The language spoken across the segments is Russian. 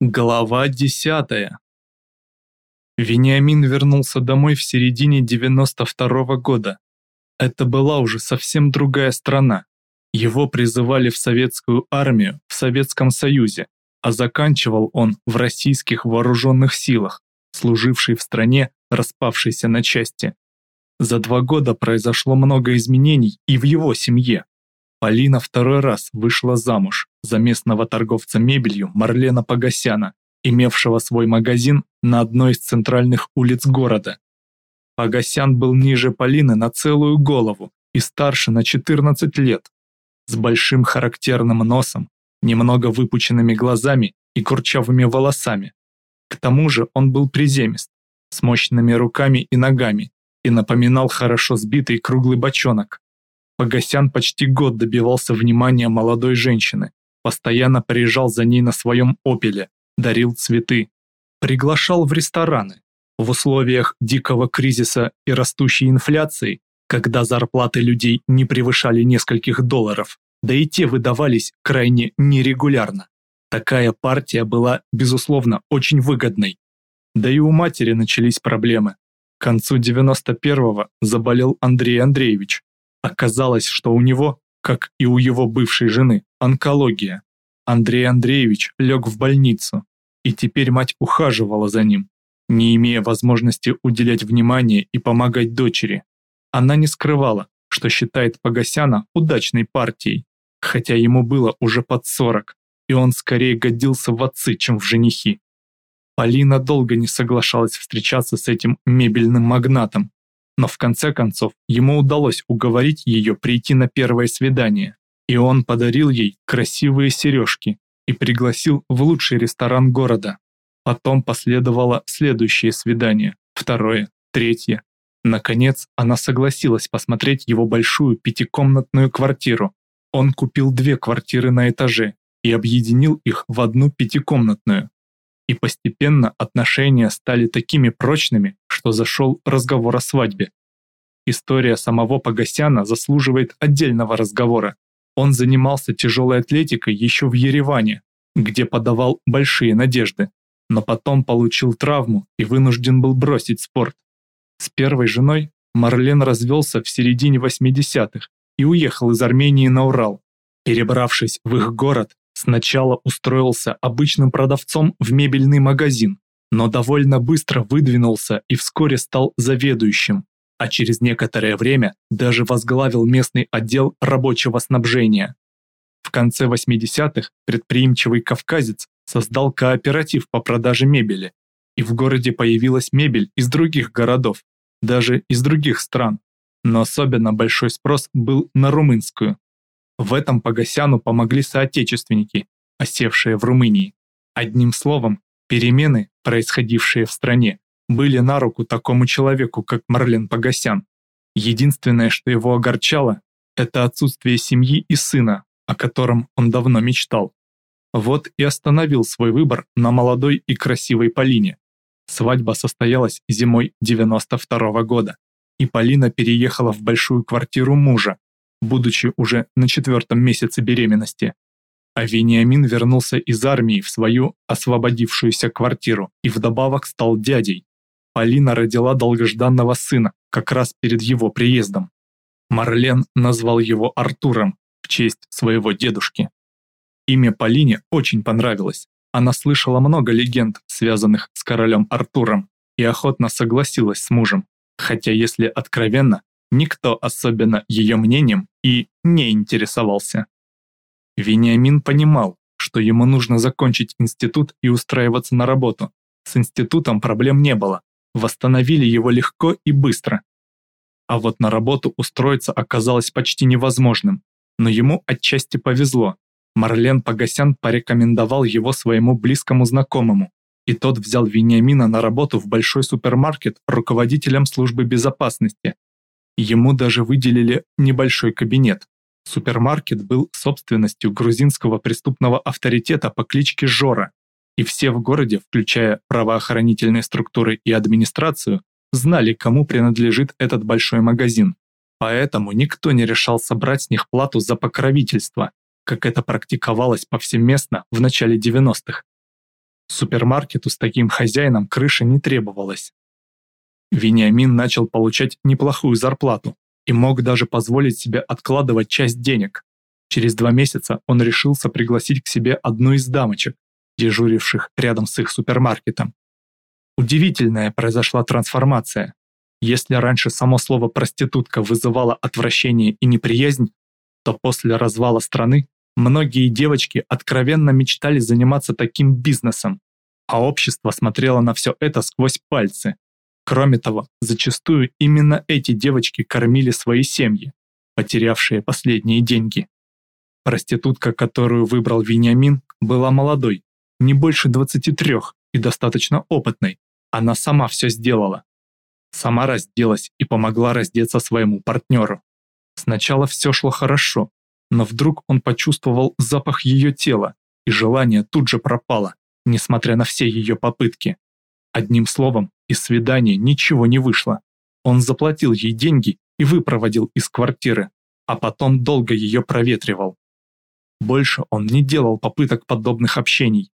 Глава десятая. Вениамин вернулся домой в середине 92 -го года. Это была уже совсем другая страна. Его призывали в советскую армию в Советском Союзе, а заканчивал он в российских вооруженных силах, служившей в стране, распавшейся на части. За два года произошло много изменений и в его семье. Полина второй раз вышла замуж за местного торговца мебелью Марлена Погосяна, имевшего свой магазин на одной из центральных улиц города. Погосян был ниже Полины на целую голову и старше на 14 лет, с большим характерным носом, немного выпученными глазами и курчавыми волосами. К тому же он был приземист, с мощными руками и ногами и напоминал хорошо сбитый круглый бочонок. Погосян почти год добивался внимания молодой женщины, постоянно приезжал за ней на своем «Опеле», дарил цветы, приглашал в рестораны. В условиях дикого кризиса и растущей инфляции, когда зарплаты людей не превышали нескольких долларов, да и те выдавались крайне нерегулярно. Такая партия была, безусловно, очень выгодной. Да и у матери начались проблемы. К концу 91-го заболел Андрей Андреевич, Оказалось, что у него, как и у его бывшей жены, онкология. Андрей Андреевич лег в больницу, и теперь мать ухаживала за ним, не имея возможности уделять внимание и помогать дочери. Она не скрывала, что считает Погосяна удачной партией, хотя ему было уже под 40, и он скорее годился в отцы, чем в женихи. Полина долго не соглашалась встречаться с этим мебельным магнатом, но в конце концов ему удалось уговорить ее прийти на первое свидание, и он подарил ей красивые сережки и пригласил в лучший ресторан города. Потом последовало следующее свидание, второе, третье. Наконец, она согласилась посмотреть его большую пятикомнатную квартиру. Он купил две квартиры на этаже и объединил их в одну пятикомнатную. И постепенно отношения стали такими прочными, что зашел разговор о свадьбе. История самого Погосяна заслуживает отдельного разговора. Он занимался тяжелой атлетикой еще в Ереване, где подавал большие надежды, но потом получил травму и вынужден был бросить спорт. С первой женой Марлен развелся в середине 80-х и уехал из Армении на Урал. Перебравшись в их город, сначала устроился обычным продавцом в мебельный магазин, но довольно быстро выдвинулся и вскоре стал заведующим, а через некоторое время даже возглавил местный отдел рабочего снабжения. В конце 80-х предприимчивый кавказец создал кооператив по продаже мебели, и в городе появилась мебель из других городов, даже из других стран, но особенно большой спрос был на румынскую. В этом Погосяну помогли соотечественники, осевшие в Румынии. Одним словом, перемены происходившие в стране, были на руку такому человеку, как Марлен Погосян. Единственное, что его огорчало, это отсутствие семьи и сына, о котором он давно мечтал. Вот и остановил свой выбор на молодой и красивой Полине. Свадьба состоялась зимой 92 -го года, и Полина переехала в большую квартиру мужа, будучи уже на четвертом месяце беременности. А Вениамин вернулся из армии в свою освободившуюся квартиру и вдобавок стал дядей. Полина родила долгожданного сына как раз перед его приездом. Марлен назвал его Артуром в честь своего дедушки. Имя Полине очень понравилось. Она слышала много легенд, связанных с королем Артуром, и охотно согласилась с мужем, хотя, если откровенно, никто особенно ее мнением и не интересовался. Вениамин понимал, что ему нужно закончить институт и устраиваться на работу. С институтом проблем не было, восстановили его легко и быстро. А вот на работу устроиться оказалось почти невозможным, но ему отчасти повезло. Марлен Погосян порекомендовал его своему близкому знакомому, и тот взял Вениамина на работу в большой супермаркет руководителем службы безопасности. Ему даже выделили небольшой кабинет, Супермаркет был собственностью грузинского преступного авторитета по кличке Жора, и все в городе, включая правоохранительные структуры и администрацию, знали, кому принадлежит этот большой магазин. Поэтому никто не решался брать с них плату за покровительство, как это практиковалось повсеместно в начале 90-х. Супермаркету с таким хозяином крыша не требовалась. Вениамин начал получать неплохую зарплату и мог даже позволить себе откладывать часть денег. Через два месяца он решился пригласить к себе одну из дамочек, дежуривших рядом с их супермаркетом. Удивительная произошла трансформация. Если раньше само слово «проститутка» вызывало отвращение и неприязнь, то после развала страны многие девочки откровенно мечтали заниматься таким бизнесом, а общество смотрело на все это сквозь пальцы. Кроме того, зачастую именно эти девочки кормили свои семьи, потерявшие последние деньги. Проститутка, которую выбрал Вениамин, была молодой, не больше 23 и достаточно опытной. Она сама все сделала. Сама разделась и помогла раздеться своему партнеру. Сначала все шло хорошо, но вдруг он почувствовал запах ее тела, и желание тут же пропало, несмотря на все ее попытки. Одним словом, из свидания ничего не вышло. Он заплатил ей деньги и выпроводил из квартиры, а потом долго ее проветривал. Больше он не делал попыток подобных общений.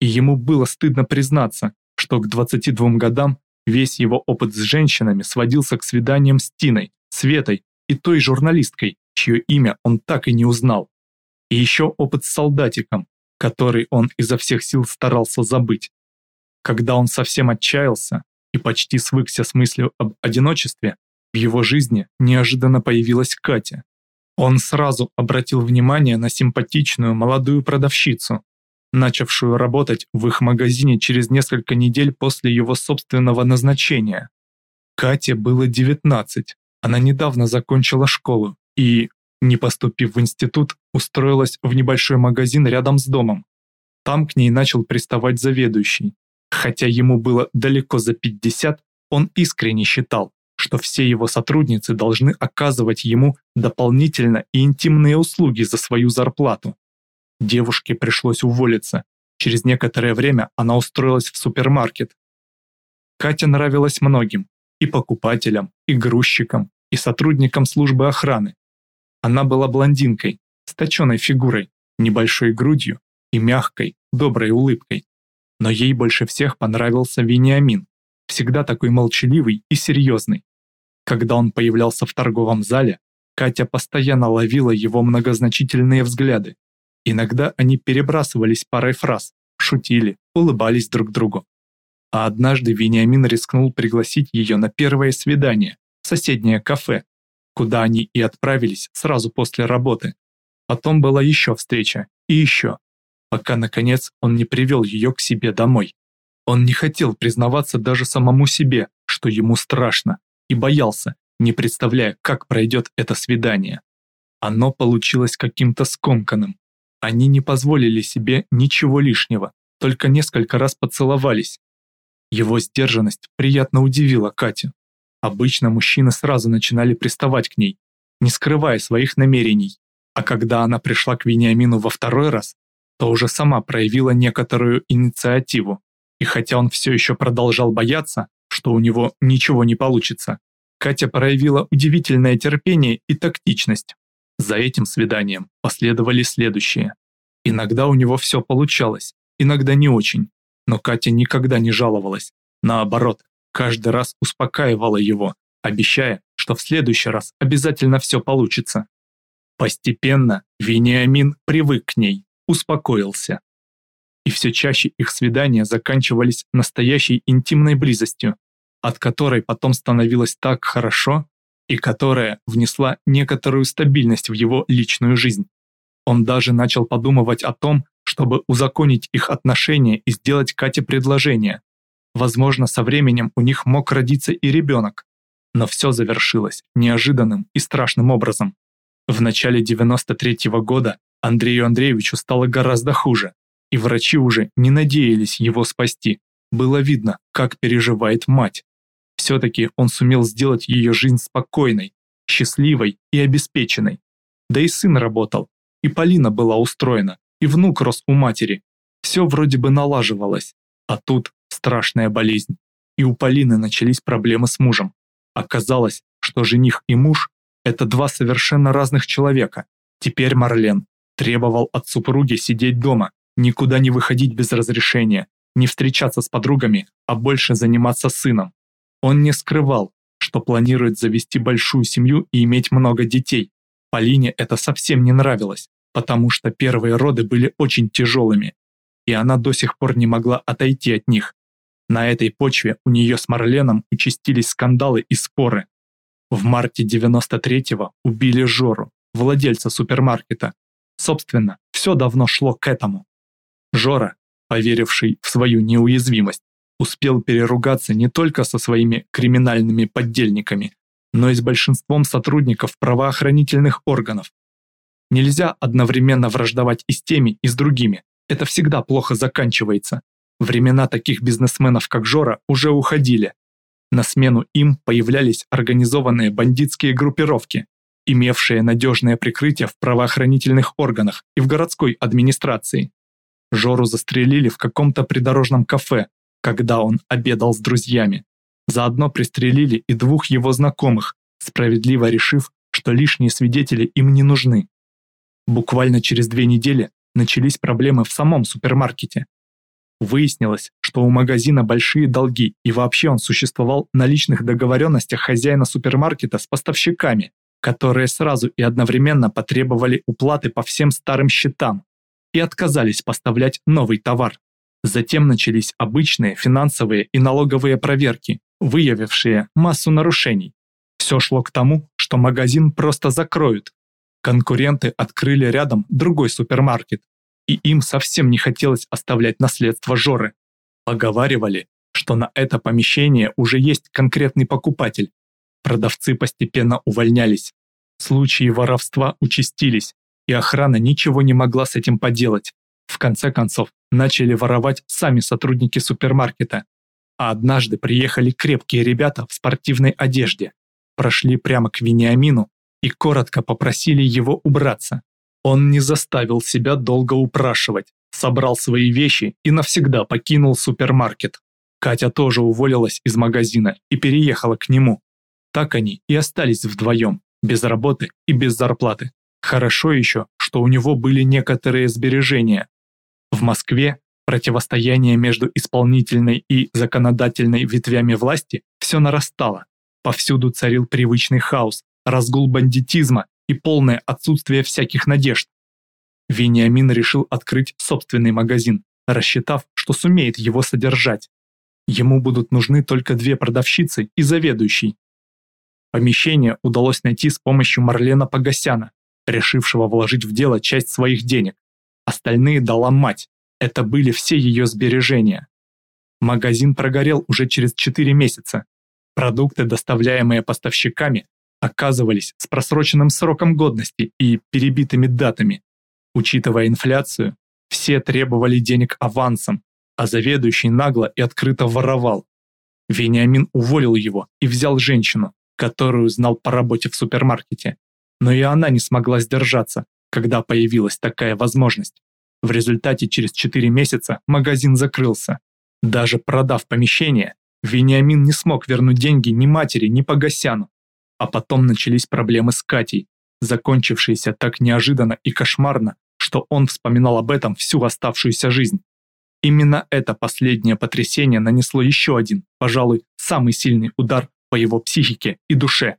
И ему было стыдно признаться, что к 22 годам весь его опыт с женщинами сводился к свиданиям с Тиной, Светой и той журналисткой, чье имя он так и не узнал. И еще опыт с солдатиком, который он изо всех сил старался забыть. Когда он совсем отчаялся и почти свыкся с мыслью об одиночестве, в его жизни неожиданно появилась Катя. Он сразу обратил внимание на симпатичную молодую продавщицу, начавшую работать в их магазине через несколько недель после его собственного назначения. Кате было 19, она недавно закончила школу и, не поступив в институт, устроилась в небольшой магазин рядом с домом. Там к ней начал приставать заведующий. Хотя ему было далеко за 50, он искренне считал, что все его сотрудницы должны оказывать ему дополнительно и интимные услуги за свою зарплату. Девушке пришлось уволиться. Через некоторое время она устроилась в супермаркет. Катя нравилась многим, и покупателям, и грузчикам, и сотрудникам службы охраны. Она была блондинкой, с точенной фигурой, небольшой грудью и мягкой, доброй улыбкой. Но ей больше всех понравился Вениамин, всегда такой молчаливый и серьезный. Когда он появлялся в торговом зале, Катя постоянно ловила его многозначительные взгляды. Иногда они перебрасывались парой фраз, шутили, улыбались друг другу. А однажды Вениамин рискнул пригласить ее на первое свидание в соседнее кафе, куда они и отправились сразу после работы. Потом была еще встреча и еще, пока, наконец, он не привел ее к себе домой. Он не хотел признаваться даже самому себе, что ему страшно, и боялся, не представляя, как пройдет это свидание. Оно получилось каким-то скомканным. Они не позволили себе ничего лишнего, только несколько раз поцеловались. Его сдержанность приятно удивила Катю. Обычно мужчины сразу начинали приставать к ней, не скрывая своих намерений. А когда она пришла к Вениамину во второй раз, то уже сама проявила некоторую инициативу. И хотя он все еще продолжал бояться, что у него ничего не получится, Катя проявила удивительное терпение и тактичность. За этим свиданием последовали следующие. Иногда у него все получалось, иногда не очень, но Катя никогда не жаловалась. Наоборот, каждый раз успокаивала его, обещая, что в следующий раз обязательно все получится. Постепенно Вениамин привык к ней, успокоился. И все чаще их свидания заканчивались настоящей интимной близостью, от которой потом становилось так хорошо и которая внесла некоторую стабильность в его личную жизнь. Он даже начал подумывать о том, чтобы узаконить их отношения и сделать Кате предложение. Возможно, со временем у них мог родиться и ребенок. Но все завершилось неожиданным и страшным образом. В начале 93 -го года Андрею Андреевичу стало гораздо хуже, и врачи уже не надеялись его спасти. Было видно, как переживает мать. Все-таки он сумел сделать ее жизнь спокойной, счастливой и обеспеченной. Да и сын работал, и Полина была устроена, и внук рос у матери. Все вроде бы налаживалось, а тут страшная болезнь. И у Полины начались проблемы с мужем. Оказалось, что жених и муж – это два совершенно разных человека. Теперь Марлен требовал от супруги сидеть дома, никуда не выходить без разрешения, не встречаться с подругами, а больше заниматься сыном. Он не скрывал, что планирует завести большую семью и иметь много детей. Полине это совсем не нравилось, потому что первые роды были очень тяжелыми, и она до сих пор не могла отойти от них. На этой почве у нее с Марленом участились скандалы и споры. В марте 93-го убили Жору, владельца супермаркета. Собственно, все давно шло к этому. Жора, поверивший в свою неуязвимость, успел переругаться не только со своими криминальными поддельниками, но и с большинством сотрудников правоохранительных органов. Нельзя одновременно враждовать и с теми, и с другими. Это всегда плохо заканчивается. Времена таких бизнесменов, как Жора, уже уходили. На смену им появлялись организованные бандитские группировки, имевшие надежное прикрытие в правоохранительных органах и в городской администрации. Жору застрелили в каком-то придорожном кафе, когда он обедал с друзьями. Заодно пристрелили и двух его знакомых, справедливо решив, что лишние свидетели им не нужны. Буквально через две недели начались проблемы в самом супермаркете. Выяснилось, что у магазина большие долги и вообще он существовал на личных договоренностях хозяина супермаркета с поставщиками, которые сразу и одновременно потребовали уплаты по всем старым счетам и отказались поставлять новый товар. Затем начались обычные финансовые и налоговые проверки, выявившие массу нарушений. Все шло к тому, что магазин просто закроют. Конкуренты открыли рядом другой супермаркет, и им совсем не хотелось оставлять наследство Жоры. Поговаривали, что на это помещение уже есть конкретный покупатель. Продавцы постепенно увольнялись. Случаи воровства участились, и охрана ничего не могла с этим поделать. В конце концов, начали воровать сами сотрудники супермаркета, а однажды приехали крепкие ребята в спортивной одежде, прошли прямо к Вениамину и коротко попросили его убраться. Он не заставил себя долго упрашивать, собрал свои вещи и навсегда покинул супермаркет. Катя тоже уволилась из магазина и переехала к нему. Так они и остались вдвоем, без работы и без зарплаты. Хорошо еще, что у него были некоторые сбережения. В Москве Противостояние между исполнительной и законодательной ветвями власти все нарастало. Повсюду царил привычный хаос, разгул бандитизма и полное отсутствие всяких надежд. Вениамин решил открыть собственный магазин, рассчитав, что сумеет его содержать. Ему будут нужны только две продавщицы и заведующий. Помещение удалось найти с помощью Марлена Погосяна, решившего вложить в дело часть своих денег. Остальные дала мать, это были все ее сбережения. Магазин прогорел уже через 4 месяца. Продукты, доставляемые поставщиками, оказывались с просроченным сроком годности и перебитыми датами. Учитывая инфляцию, все требовали денег авансом, а заведующий нагло и открыто воровал. Вениамин уволил его и взял женщину, которую знал по работе в супермаркете. Но и она не смогла сдержаться, когда появилась такая возможность. В результате через 4 месяца магазин закрылся. Даже продав помещение, Вениамин не смог вернуть деньги ни матери, ни Погосяну. А потом начались проблемы с Катей, закончившиеся так неожиданно и кошмарно, что он вспоминал об этом всю оставшуюся жизнь. Именно это последнее потрясение нанесло еще один, пожалуй, самый сильный удар по его психике и душе.